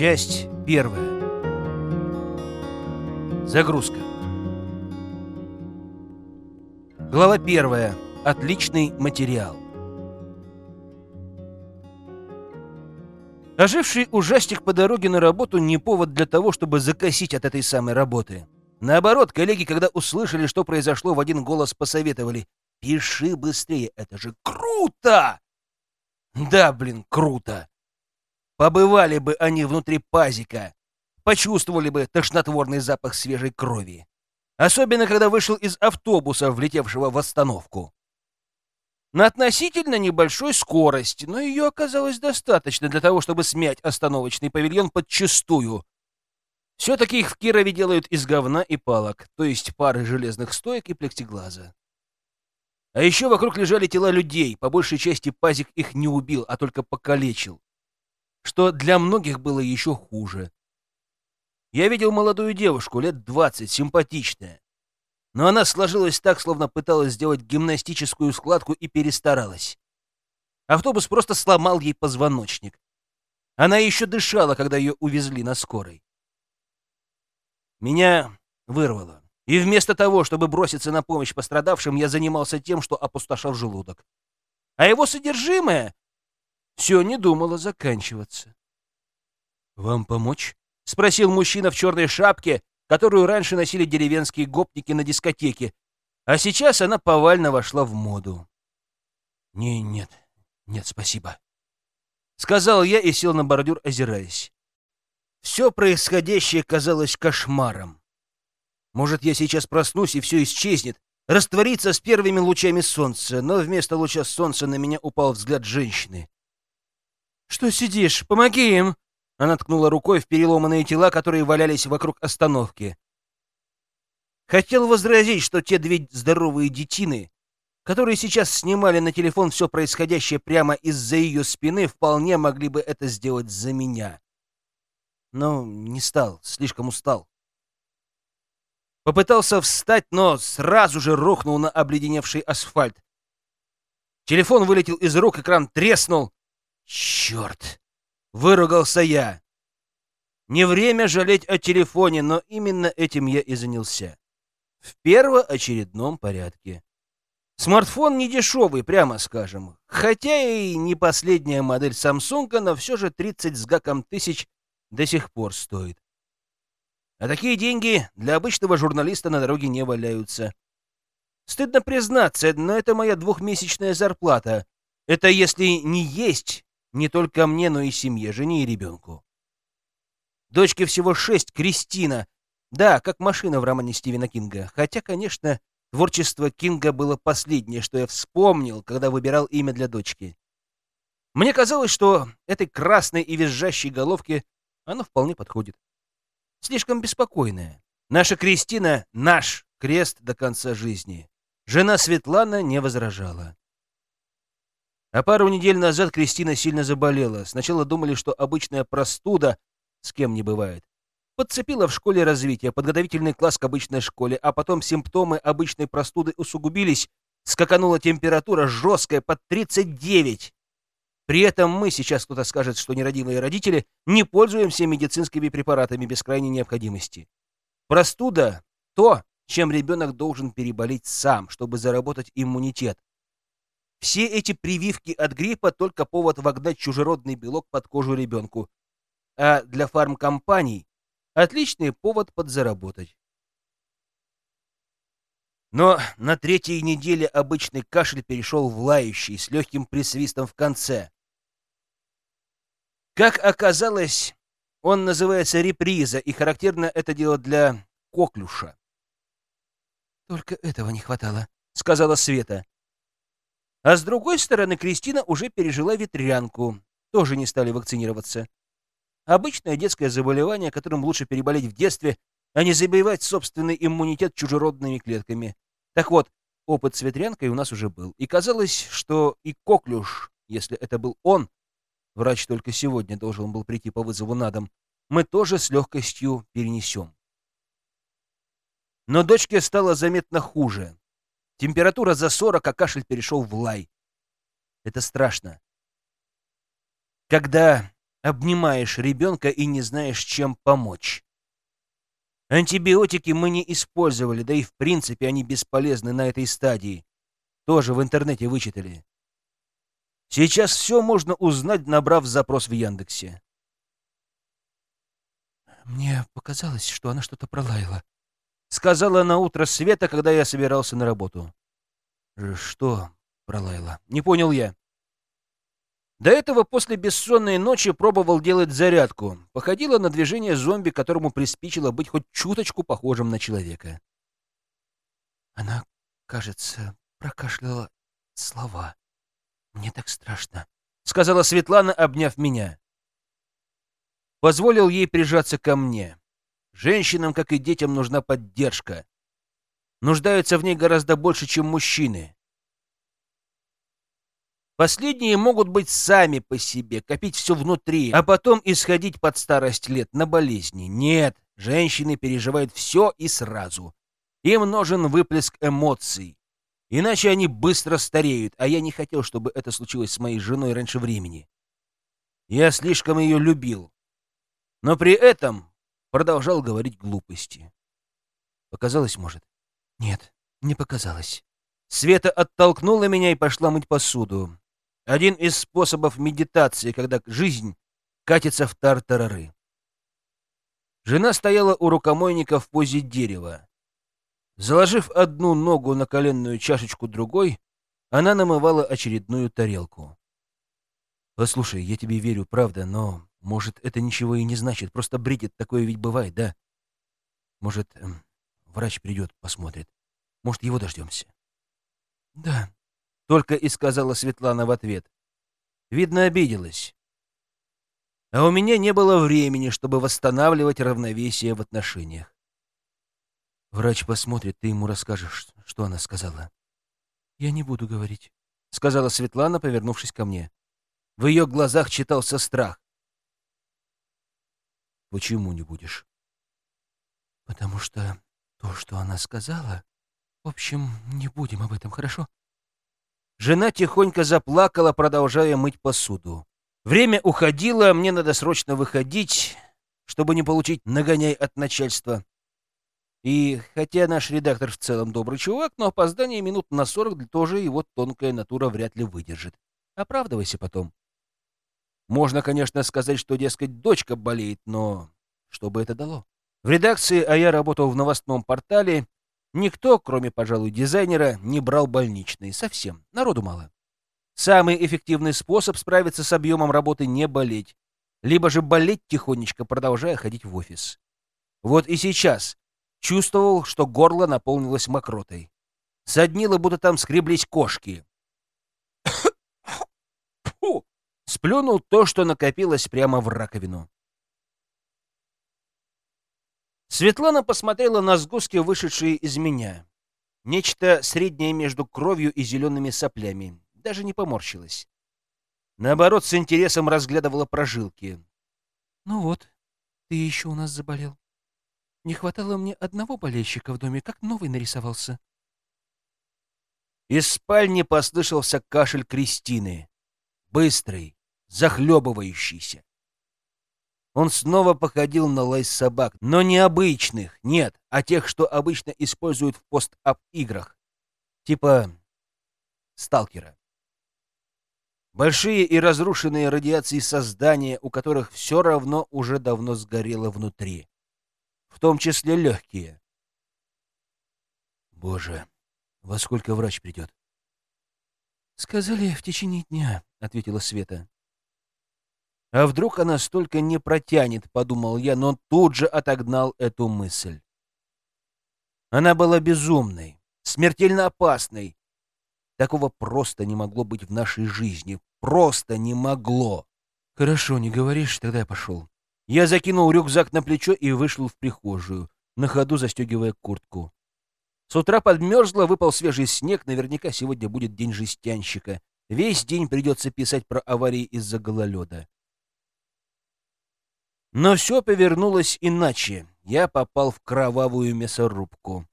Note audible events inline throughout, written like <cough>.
Часть первая. Загрузка. Глава первая. Отличный материал. Оживший ужастик по дороге на работу не повод для того, чтобы закосить от этой самой работы. Наоборот, коллеги, когда услышали, что произошло, в один голос посоветовали «Пиши быстрее, это же круто!» Да, блин, круто! Побывали бы они внутри пазика, почувствовали бы тошнотворный запах свежей крови. Особенно, когда вышел из автобуса, влетевшего в остановку. На относительно небольшой скорости, но ее оказалось достаточно для того, чтобы смять остановочный павильон подчистую. Все-таки их в Кирове делают из говна и палок, то есть пары железных стоек и плексиглаза. А еще вокруг лежали тела людей, по большей части пазик их не убил, а только покалечил что для многих было еще хуже. Я видел молодую девушку, лет двадцать, симпатичная. Но она сложилась так, словно пыталась сделать гимнастическую складку и перестаралась. Автобус просто сломал ей позвоночник. Она еще дышала, когда ее увезли на скорой. Меня вырвало. И вместо того, чтобы броситься на помощь пострадавшим, я занимался тем, что опустошал желудок. А его содержимое все не думало заканчиваться. «Вам помочь?» — спросил мужчина в черной шапке, которую раньше носили деревенские гопники на дискотеке, а сейчас она повально вошла в моду. «Не, нет, нет, спасибо», — сказал я и сел на бордюр, озираясь. Все происходящее казалось кошмаром. Может, я сейчас проснусь, и все исчезнет, растворится с первыми лучами солнца, но вместо луча солнца на меня упал взгляд женщины. «Что сидишь? Помоги им!» Она ткнула рукой в переломанные тела, которые валялись вокруг остановки. Хотел возразить, что те две здоровые детины, которые сейчас снимали на телефон все происходящее прямо из-за ее спины, вполне могли бы это сделать за меня. Но не стал, слишком устал. Попытался встать, но сразу же рухнул на обледеневший асфальт. Телефон вылетел из рук, экран треснул, «Черт!» — выругался я. Не время жалеть о телефоне, но именно этим я и занялся. В первоочередном порядке. Смартфон не дешевый, прямо скажем. Хотя и не последняя модель Samsung, но все же 30 с гаком тысяч до сих пор стоит. А такие деньги для обычного журналиста на дороге не валяются. Стыдно признаться, но это моя двухмесячная зарплата. Это если не есть не только мне, но и семье, жене и ребенку. Дочке всего шесть, Кристина. Да, как машина в романе Стивена Кинга. Хотя, конечно, творчество Кинга было последнее, что я вспомнил, когда выбирал имя для дочки. Мне казалось, что этой красной и визжащей головке оно вполне подходит. Слишком беспокойная. Наша Кристина — наш крест до конца жизни. Жена Светлана не возражала. А пару недель назад Кристина сильно заболела. Сначала думали, что обычная простуда, с кем не бывает. Подцепила в школе развития, подготовительный класс к обычной школе, а потом симптомы обычной простуды усугубились, скаканула температура жесткая под 39. При этом мы, сейчас кто-то скажет, что нерадивые родители, не пользуемся медицинскими препаратами без крайней необходимости. Простуда — то, чем ребенок должен переболеть сам, чтобы заработать иммунитет. Все эти прививки от гриппа только повод вогнать чужеродный белок под кожу ребенку. А для фармкомпаний отличный повод подзаработать. Но на третьей неделе обычный кашель перешел в лающий с легким присвистом в конце. Как оказалось, он называется реприза, и характерно это дело для коклюша. «Только этого не хватало», — сказала Света. А с другой стороны, Кристина уже пережила ветрянку. Тоже не стали вакцинироваться. Обычное детское заболевание, которым лучше переболеть в детстве, а не забивать собственный иммунитет чужеродными клетками. Так вот, опыт с ветрянкой у нас уже был. И казалось, что и коклюш, если это был он, врач только сегодня должен был прийти по вызову на дом, мы тоже с легкостью перенесем. Но дочке стало заметно хуже. Температура за 40, а кашель перешел в лай. Это страшно. Когда обнимаешь ребенка и не знаешь, чем помочь. Антибиотики мы не использовали, да и в принципе они бесполезны на этой стадии. Тоже в интернете вычитали. Сейчас все можно узнать, набрав запрос в Яндексе. Мне показалось, что она что-то пролаяла. Сказала на утро Света, когда я собирался на работу. Что пролаяла? Не понял я. До этого после бессонной ночи пробовал делать зарядку. Походило на движение зомби, которому приспичило быть хоть чуточку похожим на человека. Она, кажется, прокашляла слова. Мне так страшно, — сказала Светлана, обняв меня. Позволил ей прижаться ко мне. Женщинам, как и детям, нужна поддержка. Нуждаются в ней гораздо больше, чем мужчины. Последние могут быть сами по себе, копить все внутри, а потом исходить под старость лет на болезни. Нет, женщины переживают все и сразу. Им нужен выплеск эмоций. Иначе они быстро стареют, а я не хотел, чтобы это случилось с моей женой раньше времени. Я слишком ее любил. Но при этом продолжал говорить глупости. Показалось, может? Нет, не показалось. Света оттолкнула меня и пошла мыть посуду. Один из способов медитации, когда жизнь катится в тартарары. Жена стояла у рукомойника в позе дерева. Заложив одну ногу на коленную чашечку другой, она намывала очередную тарелку. «Послушай, я тебе верю, правда, но, может, это ничего и не значит. Просто бредит, такое ведь бывает, да? Может, эм, врач придет, посмотрит. Может, его дождемся?» «Да», только и сказала Светлана в ответ. Видно, обиделась. А у меня не было времени, чтобы восстанавливать равновесие в отношениях. Врач посмотрит, ты ему расскажешь, что она сказала. Я не буду говорить, — сказала Светлана, повернувшись ко мне. В ее глазах читался страх. Почему не будешь? Потому что то, что она сказала... В общем, не будем об этом, хорошо? Жена тихонько заплакала, продолжая мыть посуду. Время уходило, мне надо срочно выходить, чтобы не получить нагоняй от начальства. И хотя наш редактор в целом добрый чувак, но опоздание минут на сорок тоже его тонкая натура вряд ли выдержит. Оправдывайся потом. Можно, конечно, сказать, что, дескать, дочка болеет, но что бы это дало? В редакции, а я работал в новостном портале, Никто, кроме, пожалуй, дизайнера, не брал больничные. Совсем. Народу мало. Самый эффективный способ справиться с объемом работы — не болеть. Либо же болеть тихонечко, продолжая ходить в офис. Вот и сейчас чувствовал, что горло наполнилось мокротой. Соднило, будто там скреблись кошки. <coughs> Фу! Сплюнул то, что накопилось прямо в раковину. Светлана посмотрела на сгустки, вышедшие из меня. Нечто среднее между кровью и зелеными соплями. Даже не поморщилась. Наоборот, с интересом разглядывала прожилки. «Ну вот, ты еще у нас заболел. Не хватало мне одного болельщика в доме, как новый нарисовался». Из спальни послышался кашель Кристины. Быстрый, захлебывающийся. Он снова походил на лай собак, но не обычных, нет, а тех, что обычно используют в пост-ап-играх. Типа сталкера. Большие и разрушенные радиации создания, у которых все равно уже давно сгорело внутри. В том числе легкие. Боже, во сколько врач придет? «Сказали, в течение дня», — ответила Света. А вдруг она столько не протянет, подумал я, но тут же отогнал эту мысль. Она была безумной, смертельно опасной. Такого просто не могло быть в нашей жизни. Просто не могло. Хорошо, не говоришь, тогда я пошел. Я закинул рюкзак на плечо и вышел в прихожую, на ходу застегивая куртку. С утра подмерзло, выпал свежий снег, наверняка сегодня будет день жестянщика. Весь день придется писать про аварии из-за гололеда. Но все повернулось иначе. Я попал в кровавую мясорубку.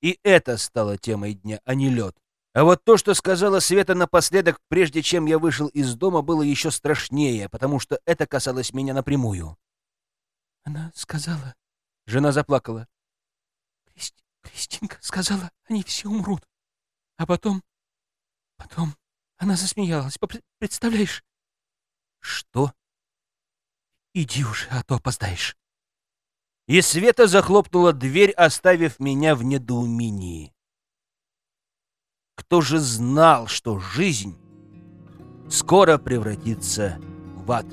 И это стало темой дня, а не лед. А вот то, что сказала Света напоследок, прежде чем я вышел из дома, было еще страшнее, потому что это касалось меня напрямую. Она сказала... Жена заплакала. Кристи... Кристинка сказала, они все умрут. А потом... Потом она засмеялась. Представляешь? Что? Иди уже, а то опоздаешь. И Света захлопнула дверь, оставив меня в недоумении. Кто же знал, что жизнь скоро превратится в ад?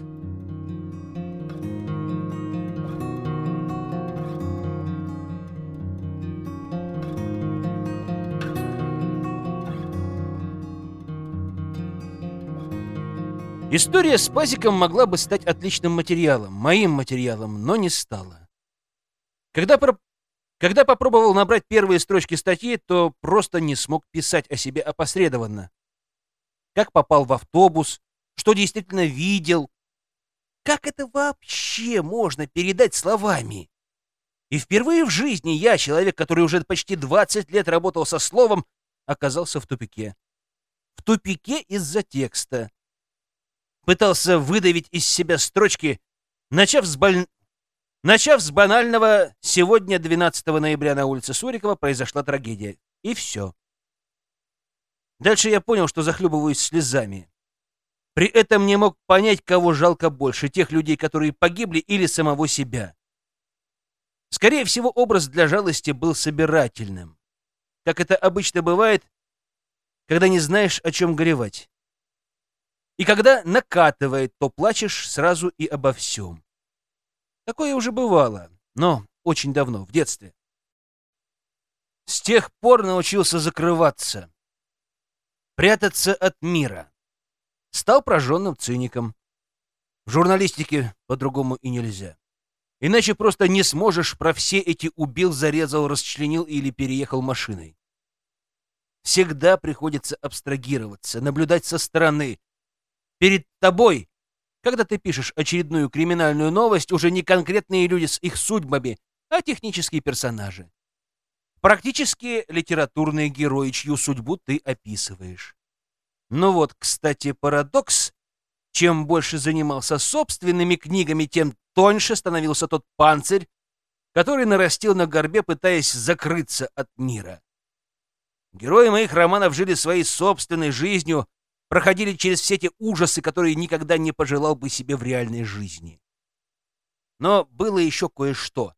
История с пазиком могла бы стать отличным материалом, моим материалом, но не стала. Когда про когда попробовал набрать первые строчки статьи, то просто не смог писать о себе опосредованно. Как попал в автобус, что действительно видел. Как это вообще можно передать словами? И впервые в жизни я, человек, который уже почти 20 лет работал со словом, оказался в тупике. В тупике из-за текста. Пытался выдавить из себя строчки, начав с, боль... Начав с банального, сегодня, 12 ноября, на улице Сурикова произошла трагедия. И все. Дальше я понял, что захлебываюсь слезами. При этом не мог понять, кого жалко больше, тех людей, которые погибли, или самого себя. Скорее всего, образ для жалости был собирательным. Как это обычно бывает, когда не знаешь, о чем горевать. И когда накатывает, то плачешь сразу и обо всем. Такое уже бывало, но очень давно, в детстве. С тех пор научился закрываться, прятаться от мира. Стал прожженным циником. В журналистике по-другому и нельзя. Иначе просто не сможешь про все эти убил, зарезал, расчленил или переехал машиной. Всегда приходится абстрагироваться, наблюдать со стороны. Перед тобой когда ты пишешь очередную криминальную новость, уже не конкретные люди с их судьбами, а технические персонажи. Практически литературные герои, чью судьбу ты описываешь. Ну вот, кстати, парадокс. Чем больше занимался собственными книгами, тем тоньше становился тот панцирь, который нарастил на горбе, пытаясь закрыться от мира. Герои моих романов жили своей собственной жизнью, проходили через все те ужасы, которые никогда не пожелал бы себе в реальной жизни. Но было еще кое-что.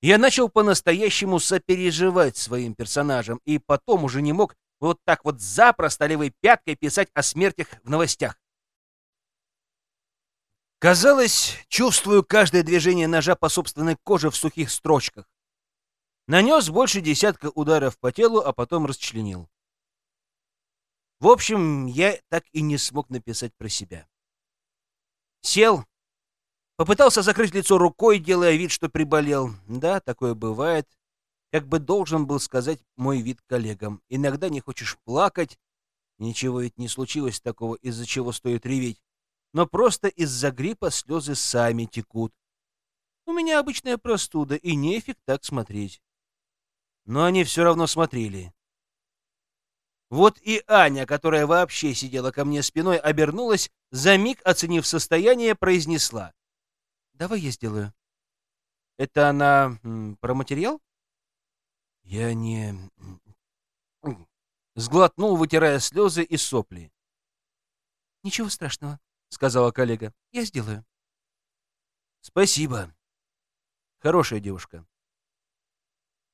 Я начал по-настоящему сопереживать своим персонажам, и потом уже не мог вот так вот запросто левой пяткой писать о смертях в новостях. Казалось, чувствую каждое движение ножа по собственной коже в сухих строчках. Нанес больше десятка ударов по телу, а потом расчленил. В общем, я так и не смог написать про себя. Сел, попытался закрыть лицо рукой, делая вид, что приболел. Да, такое бывает. Как бы должен был сказать мой вид коллегам. Иногда не хочешь плакать. Ничего ведь не случилось такого, из-за чего стоит реветь. Но просто из-за гриппа слезы сами текут. У меня обычная простуда, и нефиг так смотреть. Но они все равно смотрели. Вот и Аня, которая вообще сидела ко мне спиной, обернулась, за миг оценив состояние, произнесла. «Давай я сделаю». «Это она про материал?» «Я не...» Сглотнул, вытирая слезы и сопли. «Ничего страшного», — сказала коллега. «Я сделаю». «Спасибо. Хорошая девушка.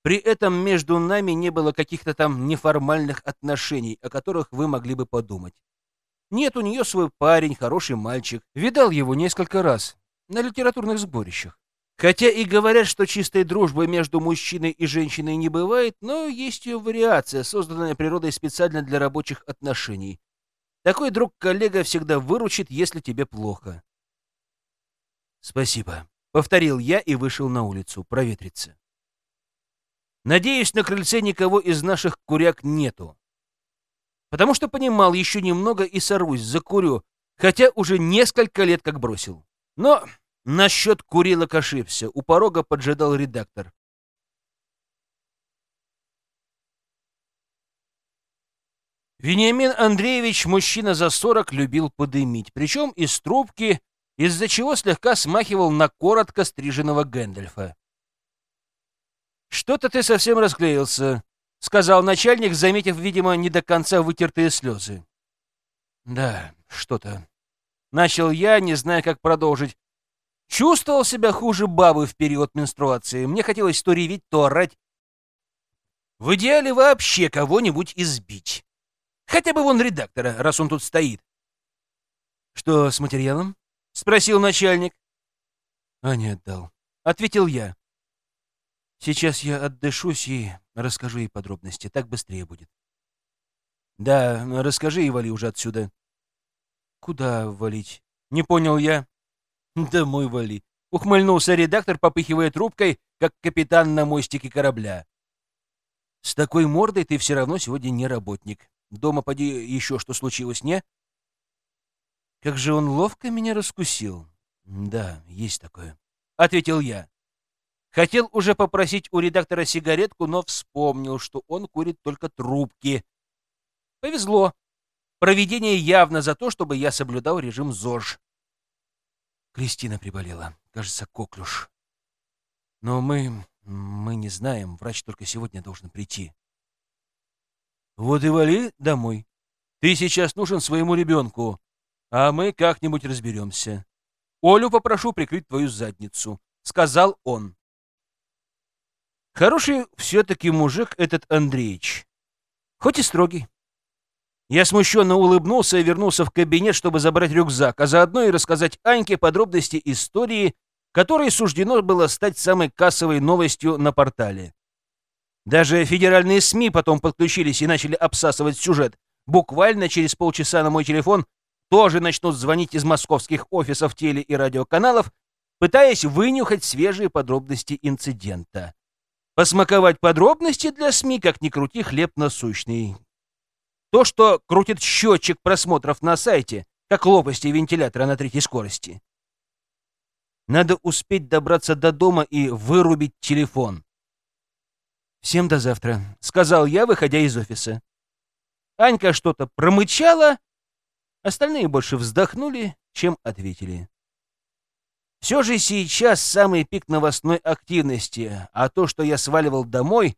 При этом между нами не было каких-то там неформальных отношений, о которых вы могли бы подумать. Нет, у нее свой парень, хороший мальчик. Видал его несколько раз на литературных сборищах. Хотя и говорят, что чистой дружбы между мужчиной и женщиной не бывает, но есть ее вариация, созданная природой специально для рабочих отношений. Такой друг-коллега всегда выручит, если тебе плохо. «Спасибо», — повторил я и вышел на улицу проветриться. Надеюсь, на крыльце никого из наших куряк нету. Потому что понимал, еще немного и сорвусь, закурю, хотя уже несколько лет как бросил. Но насчет курилок ошибся. У порога поджидал редактор. Вениамин Андреевич, мужчина за сорок, любил подымить, причем из трубки, из-за чего слегка смахивал на коротко стриженного Гэндальфа. «Что-то ты совсем расклеился», — сказал начальник, заметив, видимо, не до конца вытертые слезы. «Да, что-то». Начал я, не зная, как продолжить. Чувствовал себя хуже бабы в период менструации. Мне хотелось то реветь, то орать. В идеале вообще кого-нибудь избить. Хотя бы вон редактора, раз он тут стоит. «Что с материалом?» — спросил начальник. «А не отдал», — ответил я. «Сейчас я отдышусь и расскажу ей подробности. Так быстрее будет». «Да, расскажи и вали уже отсюда». «Куда валить?» — не понял я. «Домой вали», — ухмыльнулся редактор, попыхивая трубкой, как капитан на мостике корабля. «С такой мордой ты все равно сегодня не работник. Дома, поди, еще что случилось, не? Как же он ловко меня раскусил. Да, есть такое. Ответил я. Хотел уже попросить у редактора сигаретку, но вспомнил, что он курит только трубки. Повезло. Проведение явно за то, чтобы я соблюдал режим ЗОЖ. Кристина приболела. Кажется, коклюш. Но мы... мы не знаем. Врач только сегодня должен прийти. Вот и вали домой. Ты сейчас нужен своему ребенку, а мы как-нибудь разберемся. Олю попрошу прикрыть твою задницу, — сказал он. Хороший все-таки мужик этот Андреич, хоть и строгий. Я смущенно улыбнулся и вернулся в кабинет, чтобы забрать рюкзак, а заодно и рассказать Аньке подробности истории, которой суждено было стать самой кассовой новостью на портале. Даже федеральные СМИ потом подключились и начали обсасывать сюжет. Буквально через полчаса на мой телефон тоже начнут звонить из московских офисов теле- и радиоканалов, пытаясь вынюхать свежие подробности инцидента. Посмаковать подробности для СМИ, как ни крути, хлеб насущный. То, что крутит счетчик просмотров на сайте, как лопасти вентилятора на третьей скорости. Надо успеть добраться до дома и вырубить телефон. «Всем до завтра», — сказал я, выходя из офиса. Анька что-то промычала, остальные больше вздохнули, чем ответили. Все же сейчас самый пик новостной активности, а то, что я сваливал домой,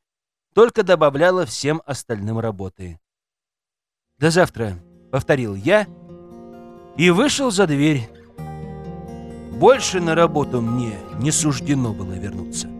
только добавляло всем остальным работы. «До завтра», — повторил я и вышел за дверь. Больше на работу мне не суждено было вернуться.